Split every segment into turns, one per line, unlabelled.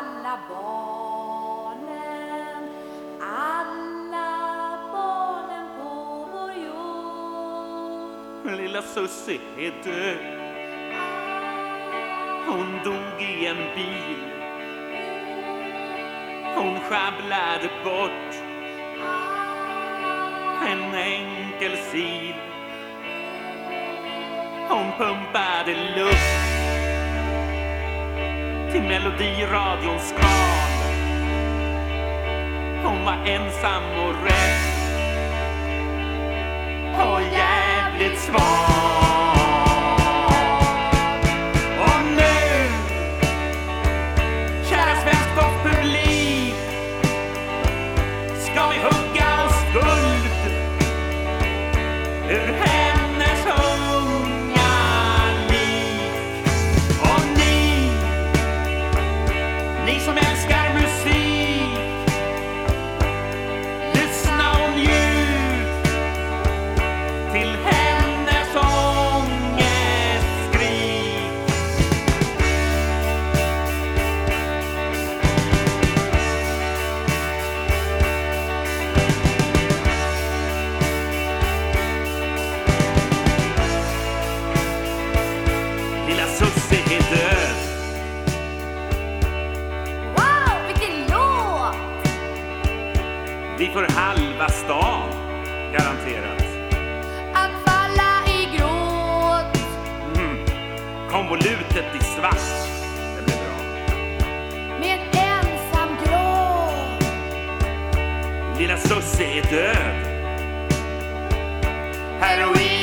alla barnen, alla barnen på vår jord.
Lilla Sussie är död. Hon dog i en bil. Hon sjabblade bort en enkel sil. Hon pumpade luft till melodiradions kran. Hon var ensam och rädd och jävligt svag. Och nu, kära svensktoppspublik, ska vi hugga oss guld ur hennes
Need
some Får halva stan, garanterat.
Att falla i gråt.
Mm. Konvolutet i svart. Det blir bra.
Med ensam gråt.
Lilla Sussie är död. Heroinets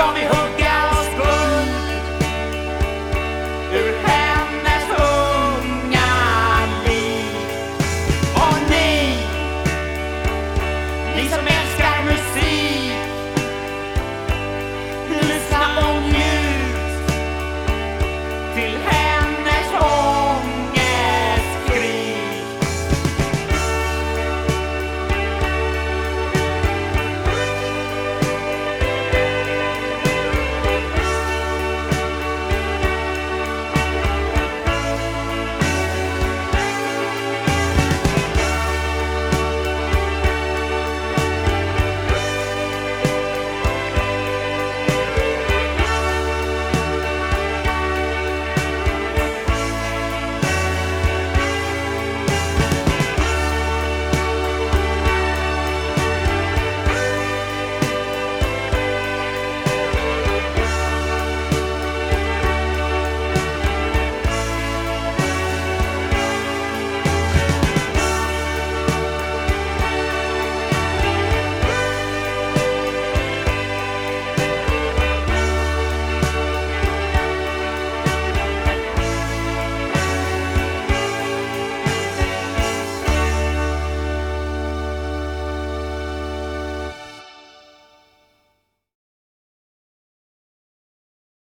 ska vi